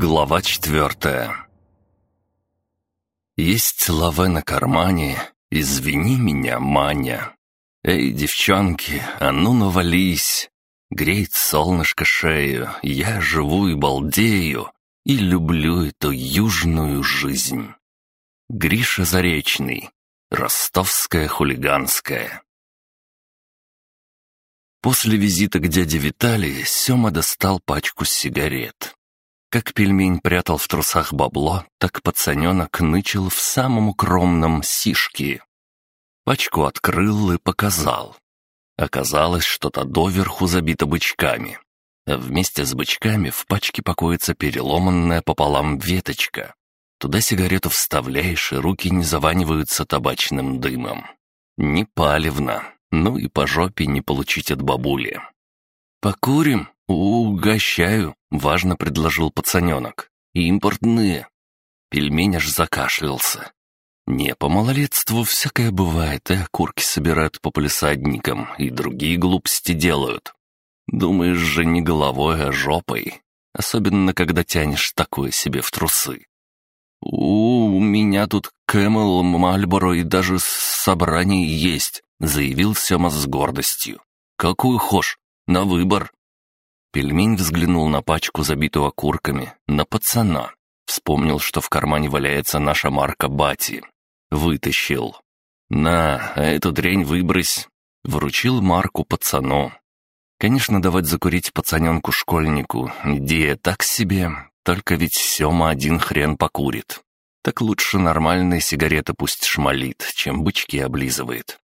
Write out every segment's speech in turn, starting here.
Глава четвертая Есть лаве на кармане, извини меня, Маня. Эй, девчонки, а ну навались. Греет солнышко шею, я живу и балдею, и люблю эту южную жизнь. Гриша Заречный, ростовская хулиганская. После визита к дяде Виталии Сёма достал пачку сигарет. Как пельмень прятал в трусах бабло, так пацаненок нычил в самом укромном сишке. Пачку открыл и показал. Оказалось, что-то доверху забито бычками. А вместе с бычками в пачке покоится переломанная пополам веточка. Туда сигарету вставляешь, и руки не заваниваются табачным дымом. Не палевно, ну и по жопе не получить от бабули. «Покурим?» «Угощаю», — важно предложил пацаненок. «Импортные». Пельмень аж закашлялся. Не, по малолетству всякое бывает, и окурки собирают по полисадникам, и другие глупости делают. Думаешь же не головой, а жопой. Особенно, когда тянешь такое себе в трусы. «У, у меня тут Кэмэл, Мальборо и даже собрание есть», — заявил Сема с гордостью. «Какую хошь? На выбор». Пельмень взглянул на пачку, забитую окурками, на пацана. Вспомнил, что в кармане валяется наша марка Бати. Вытащил. «На, эту дрянь выбрось». Вручил марку пацану. Конечно, давать закурить пацаненку-школьнику — идея так себе, только ведь Сёма один хрен покурит. Так лучше нормальные сигареты пусть шмалит, чем бычки облизывает.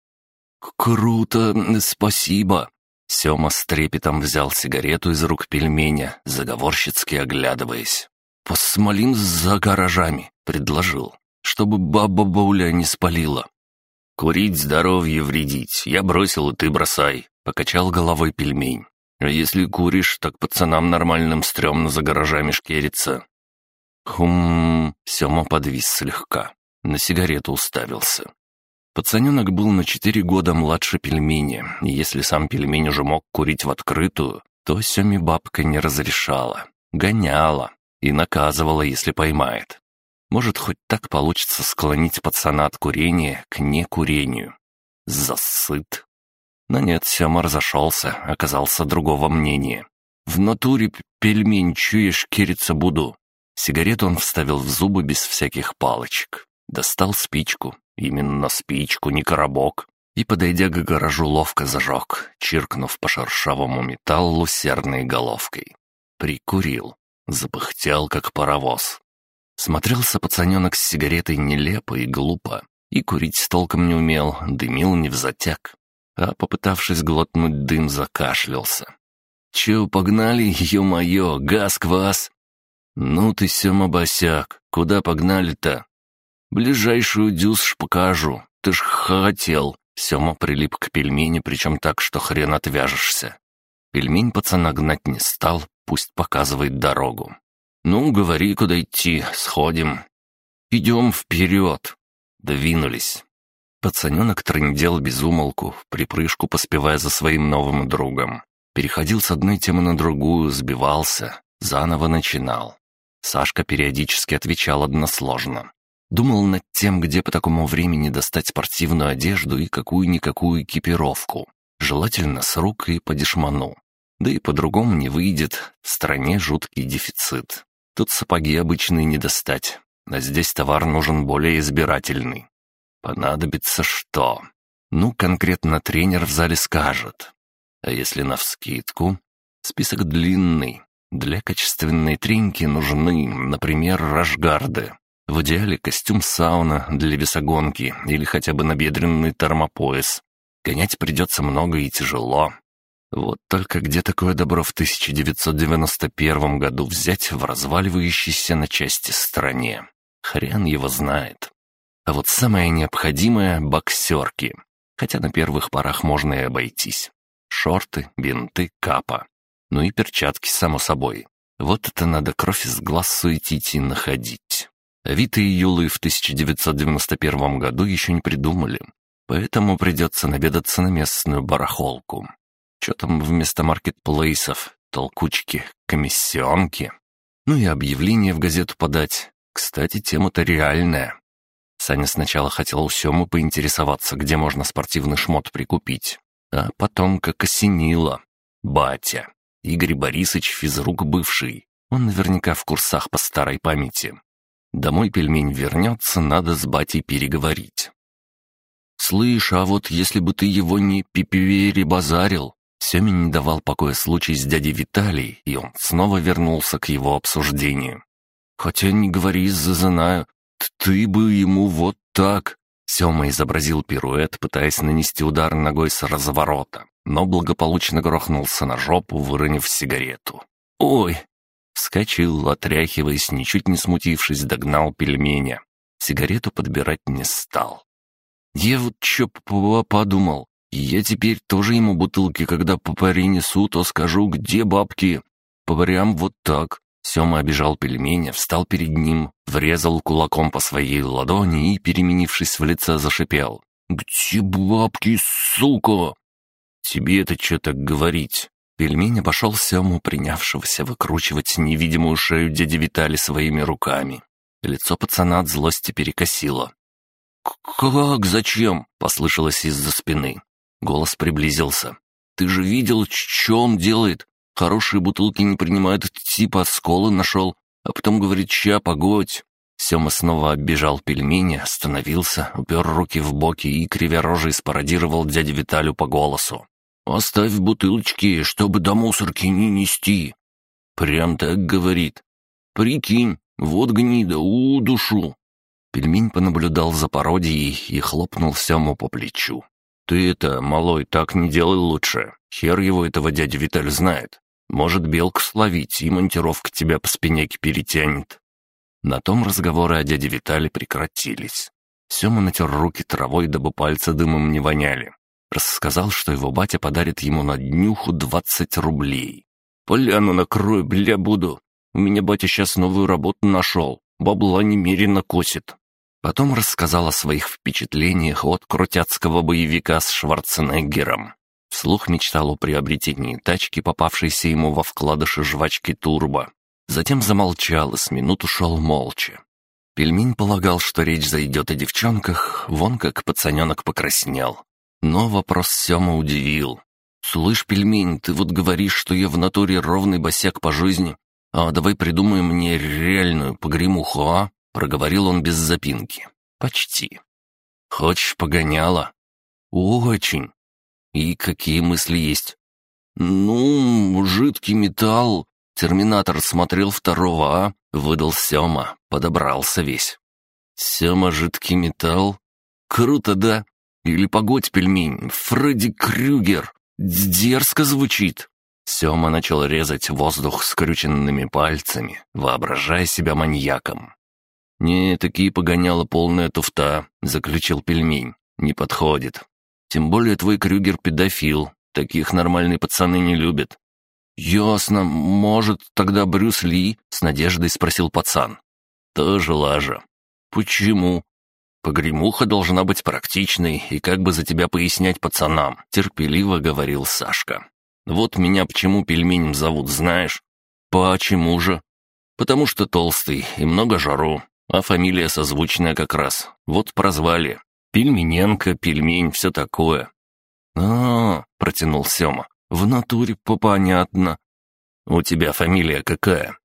«Круто, спасибо!» Сёма с трепетом взял сигарету из рук пельменя, заговорщицки оглядываясь. «Посмолим за гаражами», — предложил, «чтобы баба Бауля не спалила». «Курить здоровье вредить, я бросил, и ты бросай», — покачал головой пельмень. «А если куришь, так пацанам нормальным стрёмно за гаражами шкериться». «Хум...» — Сёма подвис слегка, на сигарету уставился. Пацаненок был на четыре года младше пельмени, и если сам пельмень уже мог курить в открытую, то Семе бабка не разрешала, гоняла и наказывала, если поймает. Может, хоть так получится склонить пацана от курения к некурению. Засыт. Но нет, Сема разошелся, оказался другого мнения. «В натуре пельмень чуешь, кириться буду». Сигарету он вставил в зубы без всяких палочек. Достал спичку, Именно спичку, не коробок. И, подойдя к гаражу, ловко зажег, чиркнув по шершавому металлу серной головкой. Прикурил. Запыхтел, как паровоз. Смотрелся пацаненок с сигаретой нелепо и глупо. И курить толком не умел, дымил не в затяг. А, попытавшись глотнуть дым, закашлялся. «Чё, погнали, ё-моё, газ-квас!» «Ну ты, Сёма Босяк, куда погнали-то?» «Ближайшую дюсш покажу. Ты ж хотел». Сема прилип к пельмени, причем так, что хрен отвяжешься. Пельмень пацана гнать не стал, пусть показывает дорогу. «Ну, говори, куда идти, сходим». «Идем вперед». Двинулись. Пацаненок трындел без умолку, припрыжку поспевая за своим новым другом. Переходил с одной темы на другую, сбивался, заново начинал. Сашка периодически отвечал односложно. Думал над тем, где по такому времени достать спортивную одежду и какую-никакую экипировку. Желательно с рук и по дешману. Да и по-другому не выйдет, в стране жуткий дефицит. Тут сапоги обычные не достать, а здесь товар нужен более избирательный. Понадобится что? Ну, конкретно тренер в зале скажет. А если навскидку? Список длинный. Для качественной треньки нужны, например, рашгарды. В идеале костюм сауна для весогонки или хотя бы набедренный термопояс. Гонять придется много и тяжело. Вот только где такое добро в 1991 году взять в разваливающейся на части стране? Хрен его знает. А вот самое необходимое — боксерки. Хотя на первых порах можно и обойтись. Шорты, бинты, капа. Ну и перчатки, само собой. Вот это надо кровь из глаз суетить и находить. Авито и Юлы в 1991 году еще не придумали, поэтому придется наведаться на местную барахолку. Что там вместо маркетплейсов, толкучки, комиссионки? Ну и объявление в газету подать. Кстати, тема-то реальная. Саня сначала хотел у Семы поинтересоваться, где можно спортивный шмот прикупить. А потом как осенило. Батя. Игорь Борисович, физрук бывший. Он наверняка в курсах по старой памяти. Домой пельмень вернется, надо с батей переговорить. «Слышь, а вот если бы ты его не пипивери базарил...» Семе не давал покоя случай с дядей Виталий, и он снова вернулся к его обсуждению. «Хотя не говори, знаю, ты бы ему вот так...» Сема изобразил пируэт, пытаясь нанести удар ногой с разворота, но благополучно грохнулся на жопу, выронив сигарету. «Ой!» Вскочил, отряхиваясь, ничуть не смутившись, догнал пельменя. Сигарету подбирать не стал. «Я вот чё подумал, я теперь тоже ему бутылки, когда попари несу, то скажу, где бабки. Поварям вот так. Сёма обижал пельменя, встал перед ним, врезал кулаком по своей ладони и, переменившись в лице, зашипел. «Где бабки, сука?» «Тебе это что так говорить?» Пельмень обошел Сему, принявшегося выкручивать невидимую шею дяди Витали своими руками. Лицо пацана от злости перекосило. «Как? Зачем?» — послышалось из-за спины. Голос приблизился. «Ты же видел, что он делает? Хорошие бутылки не принимают, типа сколы нашел, а потом говорит, ща, погодь». Сема снова оббежал пельмени, остановился, упер руки в боки и, кривя рожей, спародировал дядю Виталю по голосу. «Оставь бутылочки, чтобы до мусорки не нести». Прям так говорит. «Прикинь, вот гнида, у душу». Пельмень понаблюдал за пародией и хлопнул Сему по плечу. «Ты это, малой, так не делай лучше. Хер его этого дядя Виталь знает. Может, белку словить, и монтировка тебя по спинеке перетянет». На том разговоры о дяде Витале прекратились. Сема натер руки травой, дабы пальцы дымом не воняли. Рассказал, что его батя подарит ему на днюху двадцать рублей. «Поляну накрою, бля, буду. У меня батя сейчас новую работу нашел. Бабла немерено косит». Потом рассказал о своих впечатлениях от крутяцкого боевика с Шварценеггером. Вслух мечтал о приобретении тачки, попавшейся ему во вкладыши жвачки «Турбо». Затем замолчал и с минут ушел молча. Пельмень полагал, что речь зайдет о девчонках, вон как пацаненок покраснел. Но вопрос Сема удивил. «Слышь, пельмень, ты вот говоришь, что я в натуре ровный босяк по жизни. А давай придумаем мне реальную погремуху, а?» Проговорил он без запинки. «Почти». «Хочешь погоняло?» «Очень. «И какие мысли есть?» «Ну, жидкий металл. Терминатор смотрел второго, а?» — выдал Сёма. Подобрался весь. «Сёма, жидкий металл? Круто, да? Или погодь, пельмень, Фредди Крюгер. Дерзко звучит». Сёма начал резать воздух скрюченными пальцами, воображая себя маньяком. «Не, такие погоняла полная туфта», — заключил пельмень. «Не подходит. Тем более твой Крюгер педофил. Таких нормальные пацаны не любят». «Ясно. Может, тогда Брюс Ли?» — с надеждой спросил пацан. «Тоже лажа». «Почему?» «Погремуха должна быть практичной, и как бы за тебя пояснять пацанам», — терпеливо говорил Сашка. «Вот меня почему пельменем зовут, знаешь?» «Почему же?» «Потому что толстый и много жару, а фамилия созвучная как раз. Вот прозвали. Пельмененко, пельмень, все такое». А, -а, -а протянул Сема. «В натуре попонятно». «У тебя фамилия какая?»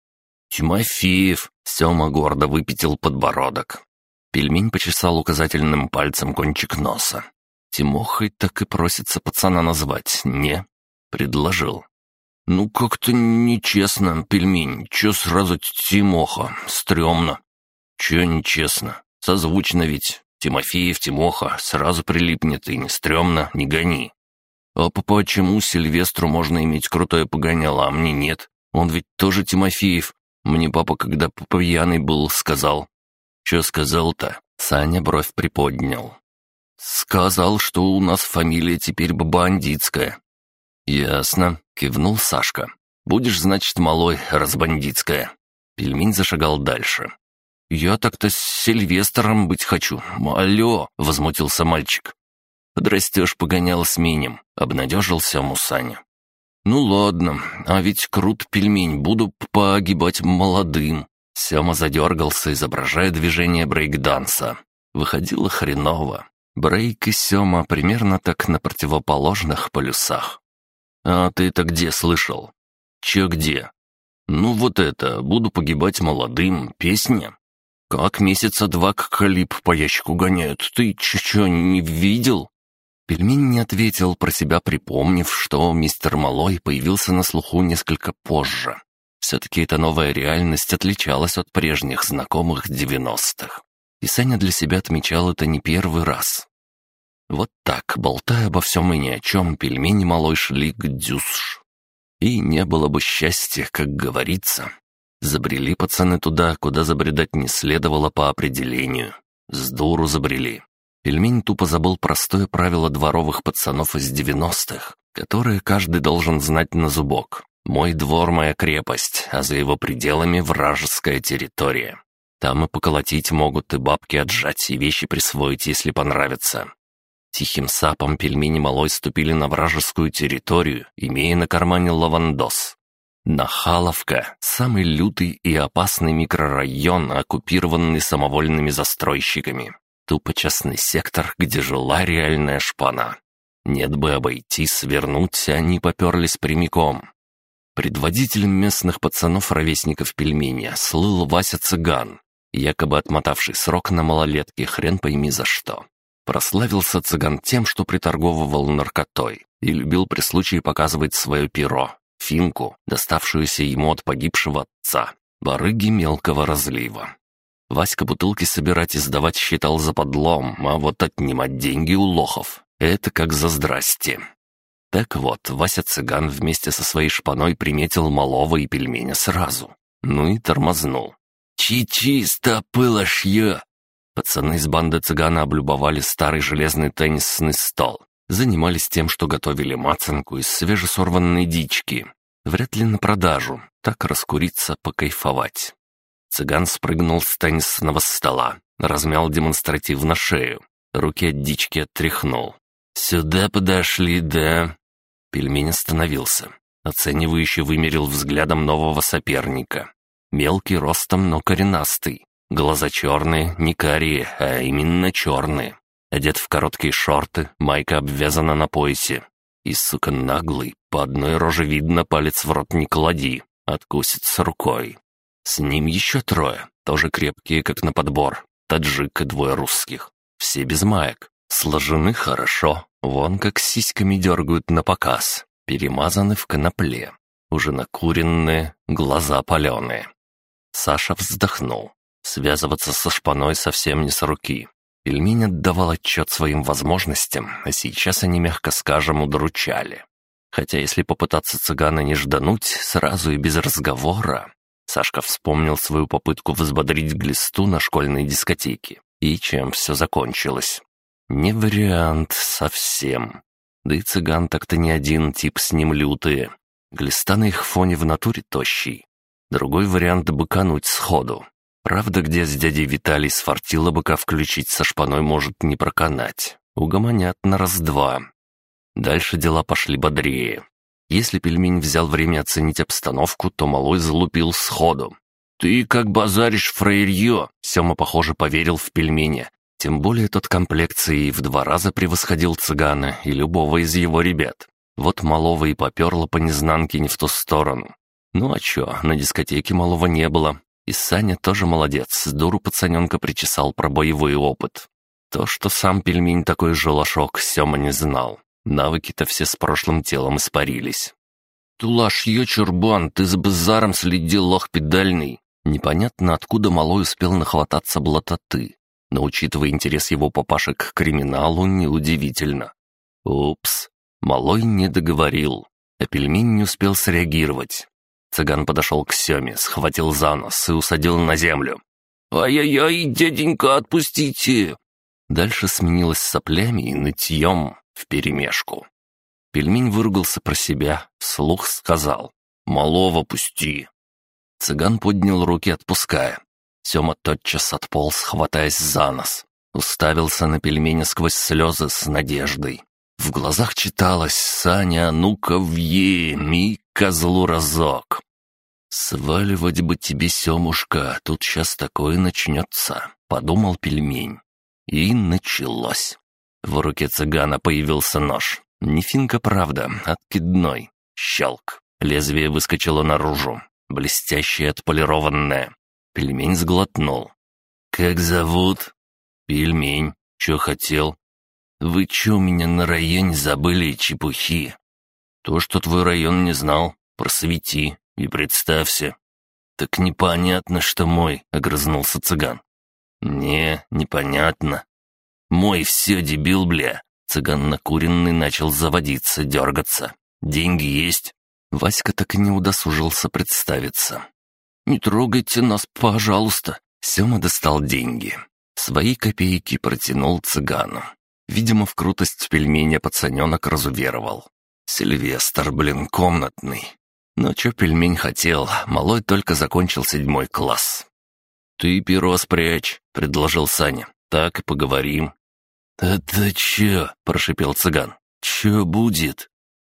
«Тимофеев», — Сема гордо выпятил подбородок. Пельмень почесал указательным пальцем кончик носа. «Тимохой так и просится пацана назвать, не?» Предложил. «Ну, как-то нечестно, пельмень. Чё сразу Тимоха? Стрёмно». «Чё нечестно? Созвучно ведь. Тимофеев, Тимоха, сразу прилипнет и не стрёмно, не гони. А по почему Сильвестру можно иметь крутое погоняло, а мне нет? Он ведь тоже Тимофеев. Мне папа, когда пьяный был, сказал. Чё сказал-то? Саня бровь приподнял. Сказал, что у нас фамилия теперь бандитская. Ясно, кивнул Сашка. Будешь, значит, малой, разбандитская. Пельмень зашагал дальше. «Я так-то с Сильвестром быть хочу. Алло!» — возмутился мальчик. «Подрастешь, погонял сменим», — обнадежился Мусаня. «Ну ладно, а ведь крут пельмень, буду погибать молодым». Сема задергался, изображая движение брейкданса. Выходило хреново. Брейк и Сема примерно так на противоположных полюсах. «А ты-то где слышал?» «Че где?» «Ну вот это, буду погибать молодым, песня». «Как месяца два к клип по ящику гоняют, ты че-че не видел?» Пельмень не ответил, про себя припомнив, что мистер Малой появился на слуху несколько позже. Все-таки эта новая реальность отличалась от прежних знакомых девяностых. И Саня для себя отмечал это не первый раз. Вот так, болтая обо всем и ни о чем, пельмени Малой шли к дюсш. И не было бы счастья, как говорится. Забрели пацаны туда, куда забредать не следовало по определению. С дуру забрели. Пельмень тупо забыл простое правило дворовых пацанов из девяностых, которое каждый должен знать на зубок. «Мой двор — моя крепость, а за его пределами — вражеская территория. Там и поколотить могут, и бабки отжать, и вещи присвоить, если понравится». Тихим сапом пельмени малой ступили на вражескую территорию, имея на кармане лавандос. Нахаловка — самый лютый и опасный микрорайон, оккупированный самовольными застройщиками. Тупо частный сектор, где жила реальная шпана. Нет бы обойти, свернуть, они поперлись прямиком. Предводителем местных пацанов-ровесников пельменя слыл Вася Цыган, якобы отмотавший срок на малолетке, хрен пойми за что. Прославился цыган тем, что приторговывал наркотой и любил при случае показывать свое перо, финку, доставшуюся ему от погибшего отца, барыги мелкого разлива. Васька бутылки собирать и сдавать считал за подлом, а вот отнимать деньги у лохов — это как за здрасте. Так вот, Вася Цыган вместе со своей шпаной приметил малого и пельменя сразу. Ну и тормознул. «Чи-чисто пылошье!» Пацаны из банды цыгана облюбовали старый железный теннисный стол. Занимались тем, что готовили мацанку из свежесорванной дички. Вряд ли на продажу, так раскуриться, покайфовать. Цыган спрыгнул с теннисного стола, размял демонстративно шею, руки от дички оттряхнул. «Сюда подошли, да?» Пельмень остановился. Оценивающе вымерил взглядом нового соперника. Мелкий ростом, но коренастый. Глаза черные, не карие, а именно черные. Одет в короткие шорты, майка обвязана на поясе. И, сука, наглый, по одной роже видно, палец в рот не клади, откусит с рукой. С ним еще трое, тоже крепкие, как на подбор. Таджик и двое русских. Все без маек. Сложены хорошо, вон как сиськами дергают на показ. Перемазаны в конопле. Уже накуренные, глаза паленые. Саша вздохнул. Связываться со шпаной совсем не с руки. Пельмень отдавал отчет своим возможностям, а сейчас они, мягко скажем, удручали. Хотя если попытаться цыгана не ждануть, сразу и без разговора, Сашка вспомнил свою попытку взбодрить глисту на школьной дискотеке. И чем все закончилось. Не вариант совсем. Да и цыган так-то не один тип с ним лютые. Глиста на их фоне в натуре тощий. Другой вариант — быкануть сходу. Правда, где с дядей Виталий сфартило быка включить со шпаной может не проканать. Угомонят на раз-два. Дальше дела пошли бодрее. Если пельмень взял время оценить обстановку, то малой залупил сходу. «Ты как базаришь, фраерье!» Сема, похоже, поверил в пельмени. Тем более тот комплекцией в два раза превосходил цыгана и любого из его ребят. Вот малого и поперло по незнанке не в ту сторону. Ну а чё, на дискотеке малого не было. И Саня тоже молодец, с дуру пацаненка причесал про боевой опыт. То, что сам пельмень такой же лошок, Сема не знал. Навыки-то все с прошлым телом испарились. «Тулаш, ё чурбан, ты за базаром следил, лох педальный!» Непонятно, откуда малой успел нахвататься блатоты. Но, учитывая интерес его папаши к криминалу, неудивительно. Упс, малой не договорил, а пельмень не успел среагировать. Цыган подошел к Семе, схватил за нос и усадил на землю. «Ай-яй-яй, дяденька, отпустите!» Дальше сменилось соплями и нытьем вперемешку. Пельмень выругался про себя, вслух сказал «Малого пусти». Цыган поднял руки, отпуская. Сема тотчас отполз, хватаясь за нос. Уставился на пельмени сквозь слезы с надеждой. В глазах читалось «Саня, ну-ка въем и козлу разок». «Сваливать бы тебе, Семушка, тут сейчас такое начнется», — подумал пельмень. И началось. В руке цыгана появился нож. Не финка, правда, откидной. Щелк. Лезвие выскочило наружу. Блестящее, отполированное. Пельмень сглотнул. «Как зовут?» «Пельмень. Чё хотел?» «Вы чё меня на районе забыли чепухи?» «То, что твой район не знал, просвети и представься». «Так непонятно, что мой», — огрызнулся цыган. «Не, непонятно». «Мой все, дебил, бля». Цыган накуренный начал заводиться, дергаться. «Деньги есть?» Васька так и не удосужился представиться. «Не трогайте нас, пожалуйста!» Сема достал деньги. Свои копейки протянул цыгану. Видимо, в крутость пельменя пацаненок разуверовал. Сильвестр, блин, комнатный. Но чё пельмень хотел, малой только закончил седьмой класс. «Ты перо спрячь», — предложил Саня. «Так и поговорим». «Это чё?» — прошипел цыган. «Чё будет?»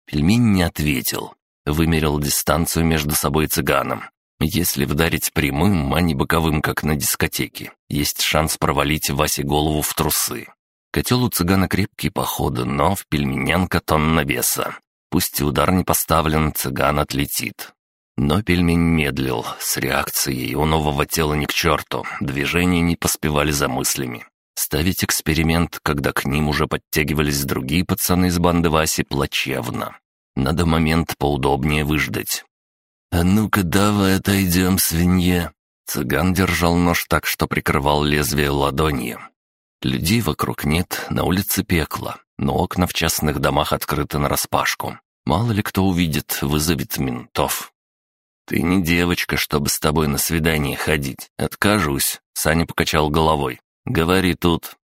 Пельмень не ответил. Вымерил дистанцию между собой и цыганом. Если вдарить прямым, а не боковым, как на дискотеке, есть шанс провалить Васе голову в трусы. Котел у цыгана крепкий, походу, но в пельменянка тонна веса. Пусть удар не поставлен, цыган отлетит. Но пельмень медлил, с реакцией у нового тела ни к черту, движения не поспевали за мыслями. Ставить эксперимент, когда к ним уже подтягивались другие пацаны из банды Васи, плачевно. Надо момент поудобнее выждать. «А ну-ка давай отойдем, свинья!» Цыган держал нож так, что прикрывал лезвие ладонью. Людей вокруг нет, на улице пекло, но окна в частных домах открыты нараспашку. Мало ли кто увидит, вызовет ментов. «Ты не девочка, чтобы с тобой на свидание ходить. Откажусь», — Саня покачал головой. «Говори тут».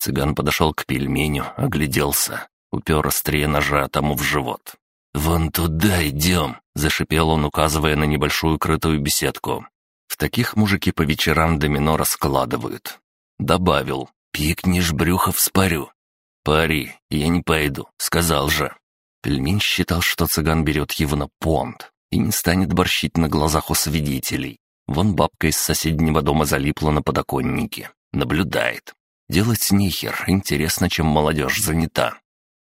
Цыган подошел к пельменю, огляделся, упер острие ножа тому в живот. «Вон туда идем», — зашипел он, указывая на небольшую крытую беседку. В таких мужики по вечерам домино раскладывают. Добавил, «Пикнешь, брюхо вспорю». «Пари, я не пойду», — сказал же. Пельмень считал, что цыган берет его на понт и не станет борщить на глазах у свидетелей. Вон бабка из соседнего дома залипла на подоконнике. Наблюдает. Делать нехер, интересно, чем молодежь занята.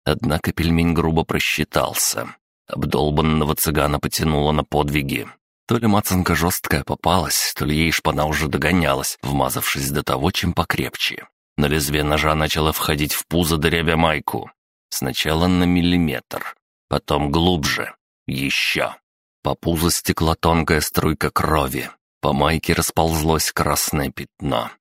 Однако пельмень грубо просчитался. Обдолбанного цыгана потянуло на подвиги. То ли мацанка жесткая попалась, то ли ей шпана уже догонялась, вмазавшись до того, чем покрепче. На лезвие ножа начало входить в пузо, дырявя майку. Сначала на миллиметр, потом глубже, еще. По пузу стекла тонкая струйка крови. По майке расползлось красное пятно.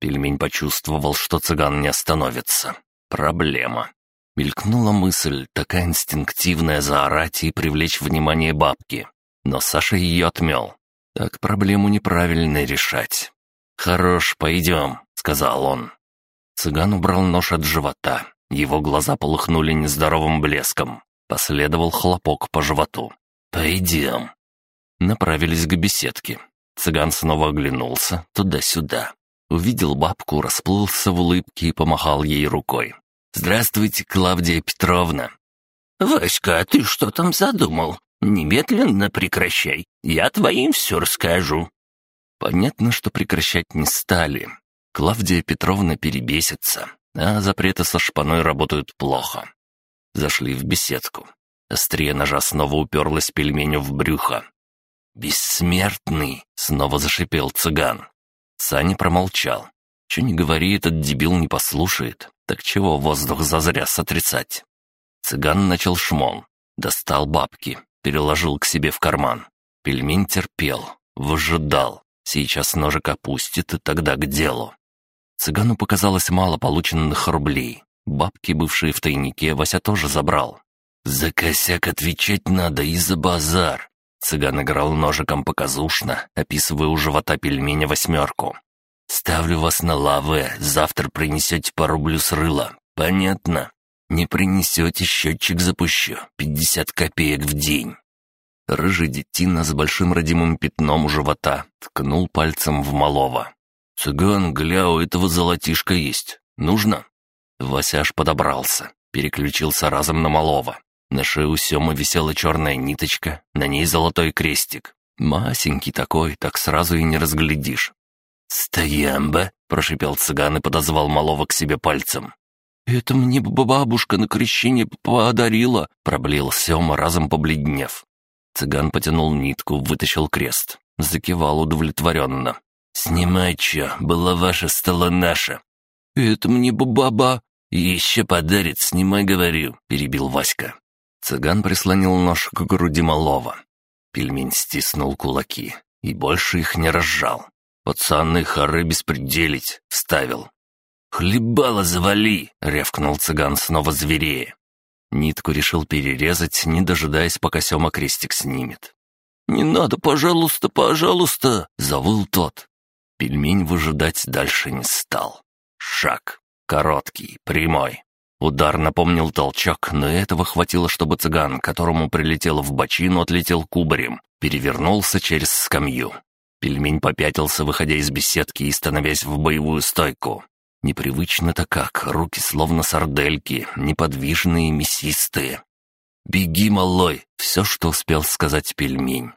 Пельмень почувствовал, что цыган не остановится. Проблема. Мелькнула мысль, такая инстинктивная, заорать и привлечь внимание бабки. Но Саша ее отмел. Так проблему неправильно решать. «Хорош, пойдем», — сказал он. Цыган убрал нож от живота. Его глаза полыхнули нездоровым блеском. Последовал хлопок по животу. «Пойдем». Направились к беседке. Цыган снова оглянулся туда-сюда. Увидел бабку, расплылся в улыбке и помахал ей рукой. «Здравствуйте, Клавдия Петровна!» «Васька, а ты что там задумал? Немедленно прекращай, я твоим все расскажу». Понятно, что прекращать не стали. Клавдия Петровна перебесится, а запреты со шпаной работают плохо. Зашли в беседку. Острие ножа снова уперлась пельменю в брюхо. «Бессмертный!» — снова зашипел цыган. Саня промолчал. Че не говори, этот дебил не послушает. Так чего воздух зазря сотрясать? Цыган начал шмон. Достал бабки, переложил к себе в карман. Пельмень терпел, выжидал. Сейчас ножик опустит, и тогда к делу. Цыгану показалось мало полученных рублей. Бабки, бывшие в тайнике, Вася тоже забрал. «За косяк отвечать надо и за базар!» Цыган играл ножиком показушно, описывая у живота пельменя восьмерку. Ставлю вас на лаве, завтра принесете по рублю с рыла. Понятно? Не принесете, счетчик запущу. Пятьдесят копеек в день». Рыжий детина с большим родимым пятном у живота ткнул пальцем в малого. «Цыган, гля, у этого золотишко есть. Нужно?» Вася аж подобрался. переключился разом на малого. На шее у Семы висела черная ниточка, на ней золотой крестик. Масенький такой, так сразу и не разглядишь. «Стоямба!» — прошипел цыган и подозвал малого к себе пальцем. «Это мне бабушка на крещение подарила», — проблеял Сема, разом побледнев. Цыган потянул нитку, вытащил крест. Закивал удовлетворенно. «Снимай чё, была ваша, стала наша». «Это мне баба...» «Еще подарит, снимай, говорю», — перебил Васька. Цыган прислонил нож к груди малого. Пельмень стиснул кулаки и больше их не разжал. «Пацаны, хоры беспределить!» — вставил. «Хлебало завали!» — рявкнул цыган снова зверее. Нитку решил перерезать, не дожидаясь, пока Сема крестик снимет. «Не надо, пожалуйста, пожалуйста!» — завыл тот. Пельмень выжидать дальше не стал. Шаг. Короткий, прямой. Удар напомнил толчок, но этого хватило, чтобы цыган, которому прилетело в бочину, отлетел кубарем, перевернулся через скамью. Пельмень попятился, выходя из беседки и становясь в боевую стойку. Непривычно-то как, руки словно сардельки, неподвижные, мясистые. «Беги, малой!» — все, что успел сказать пельмень.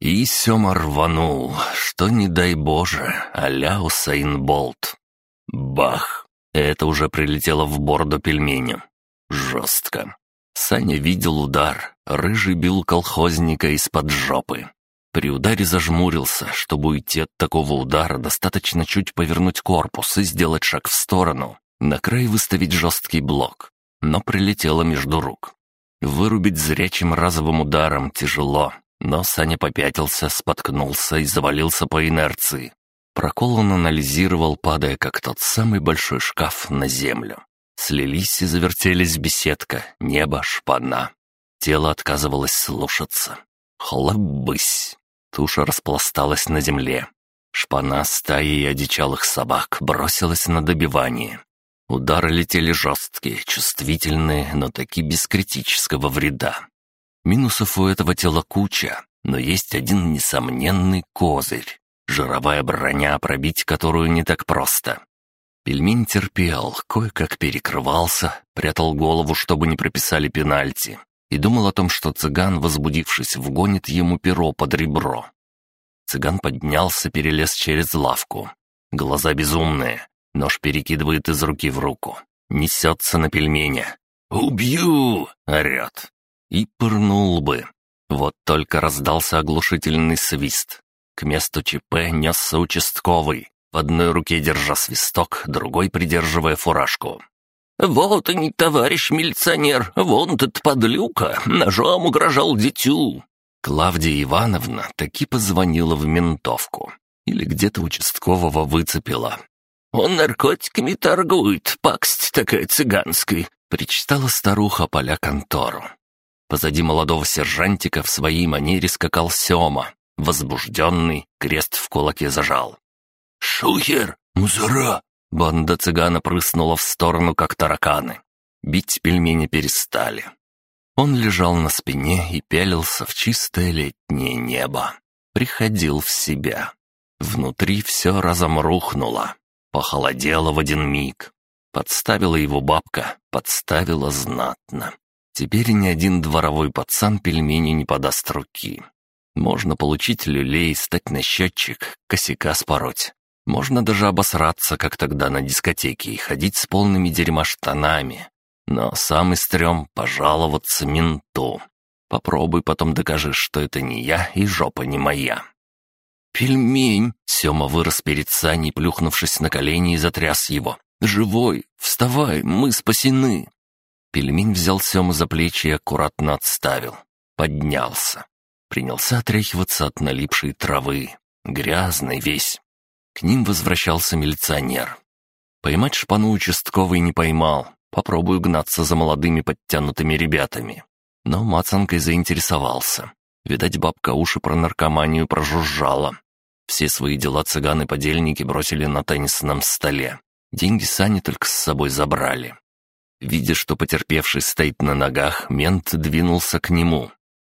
И Сема рванул, что не дай Боже, а-ля Усейн Болт. Бах! Это уже прилетело в бордо пельменя. Жестко. Саня видел удар. Рыжий бил колхозника из-под жопы. При ударе зажмурился. Чтобы уйти от такого удара, достаточно чуть повернуть корпус и сделать шаг в сторону. На край выставить жесткий блок. Но прилетело между рук. Вырубить зрячим разовым ударом тяжело, но Саня попятился, споткнулся и завалился по инерции. Прокол он анализировал, падая, как тот самый большой шкаф, на землю. Слились и завертелись беседка, небо, шпана. Тело отказывалось слушаться. Хлобысь! Туша распласталась на земле. Шпана стаи одичалых собак бросилась на добивание. Удары летели жесткие, чувствительные, но таки без критического вреда. Минусов у этого тела куча, но есть один несомненный козырь. Жировая броня, пробить которую не так просто. Пельмень терпел, кое-как перекрывался, прятал голову, чтобы не прописали пенальти, и думал о том, что цыган, возбудившись, вгонит ему перо под ребро. Цыган поднялся, перелез через лавку. Глаза безумные, нож перекидывает из руки в руку. Несется на пельменя. «Убью!» — орет и пырнул бы. Вот только раздался оглушительный свист. К месту ЧП несся участковый, в одной руке держа свисток, другой придерживая фуражку. «Вот они, товарищ милиционер, вон этот подлюка, ножом угрожал дитю». Клавдия Ивановна таки позвонила в ментовку. Или где-то участкового выцепила. «Он наркотиками торгует, пакость такая цыганская», — причитала старуха поля контору. Позади молодого сержантика в своей манере скакал Сёма. Возбужденный, крест в кулаке зажал. «Шухер! Мусора!» Банда цыгана прыснула в сторону, как тараканы. Бить пельмени перестали. Он лежал на спине и пялился в чистое летнее небо. Приходил в себя. Внутри все разом рухнуло. Похолодело в один миг. Подставила его бабка, подставила знатно. Теперь ни один дворовой пацан пельмени не подаст руки. Можно получить люлей, стать на счетчик, косяка спороть. Можно даже обосраться, как тогда на дискотеке, и ходить с полными дерьма штанами. Но самый стрём — пожаловаться менту. Попробуй потом докажешь, что это не я и жопа не моя. «Пельмень!» — Сёма вырос перед Саней, плюхнувшись на колени и затряс его. «Живой! Вставай! Мы спасены!» Пельмень взял Сему за плечи и аккуратно отставил. Поднялся. Принялся отряхиваться от налипшей травы. Грязный весь. К ним возвращался милиционер. Поймать шпану участковый не поймал. Попробую гнаться за молодыми подтянутыми ребятами. Но мацанкой заинтересовался. Видать, бабка уши про наркоманию прожужжала. Все свои дела цыганы-подельники бросили на теннисном столе. Деньги сани только с собой забрали. Видя, что потерпевший стоит на ногах, мент двинулся к нему.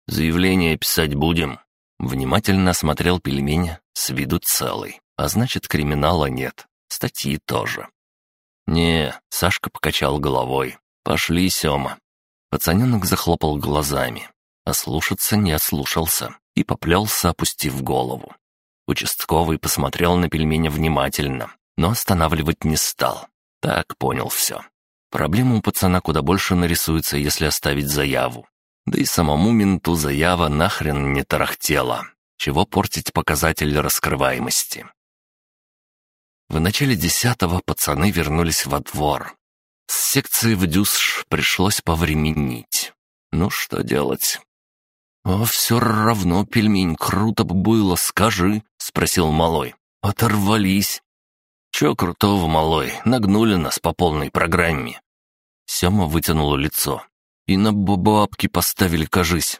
«Заявление писать будем». Внимательно осмотрел пельмень, с виду целый. А значит, криминала нет. Статьи тоже. «Не», — Сашка покачал головой. «Пошли, Сёма». Пацаненок захлопал глазами. Ослушаться не ослушался и поплелся, опустив голову. Участковый посмотрел на пельменя внимательно, но останавливать не стал. Так понял все. Проблема у пацана куда больше нарисуется, если оставить заяву. Да и самому менту заява нахрен не тарахтела. Чего портить показатель раскрываемости? В начале десятого пацаны вернулись во двор. С секции в дюсш пришлось повременить. Ну что делать? «А все равно, пельмень, круто бы было, скажи», — спросил малой. «Оторвались». «Че крутого, малой, нагнули нас по полной программе». Сема вытянуло лицо. «И на бабки поставили, кажись».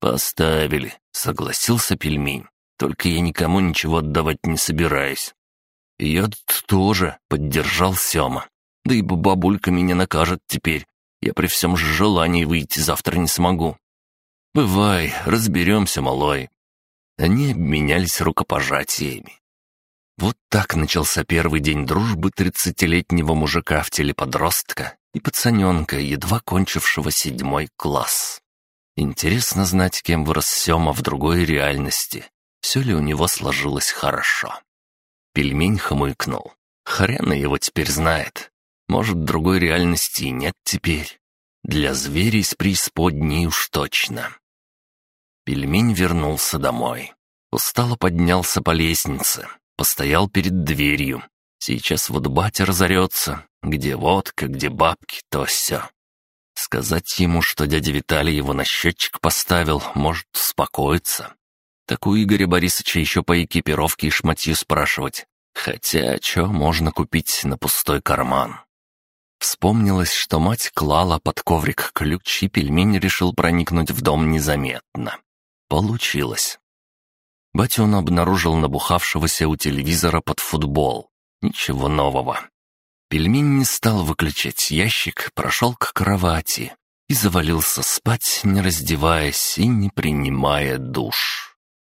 «Поставили», — согласился пельмень. «Только я никому ничего отдавать не собираюсь». «Я тоже», — поддержал Сема. «Да и бабулька меня накажет теперь. Я при всем же желании выйти завтра не смогу». «Бывай, разберемся, малой». Они обменялись рукопожатиями. Вот так начался первый день дружбы тридцатилетнего мужика в теле подростка и пацаненка, едва кончившего седьмой класс. Интересно знать, кем вырос Сема в другой реальности. Все ли у него сложилось хорошо. Пельмень хмыкнул. Хрена его теперь знает. Может, другой реальности и нет теперь. Для зверей с преисподней уж точно. Пельмень вернулся домой. Устало поднялся по лестнице. Постоял перед дверью. Сейчас вот батя разорется. Где водка, где бабки, то все. Сказать ему, что дядя Виталий его на счетчик поставил, может успокоиться. Так у Игоря Борисовича еще по экипировке и шматью спрашивать. Хотя, что можно купить на пустой карман? Вспомнилось, что мать клала под коврик ключ, и пельмень решил проникнуть в дом незаметно. Получилось. Батю обнаружил набухавшегося у телевизора под футбол. Ничего нового. Пельмень не стал выключать ящик, прошел к кровати и завалился спать, не раздеваясь и не принимая душ.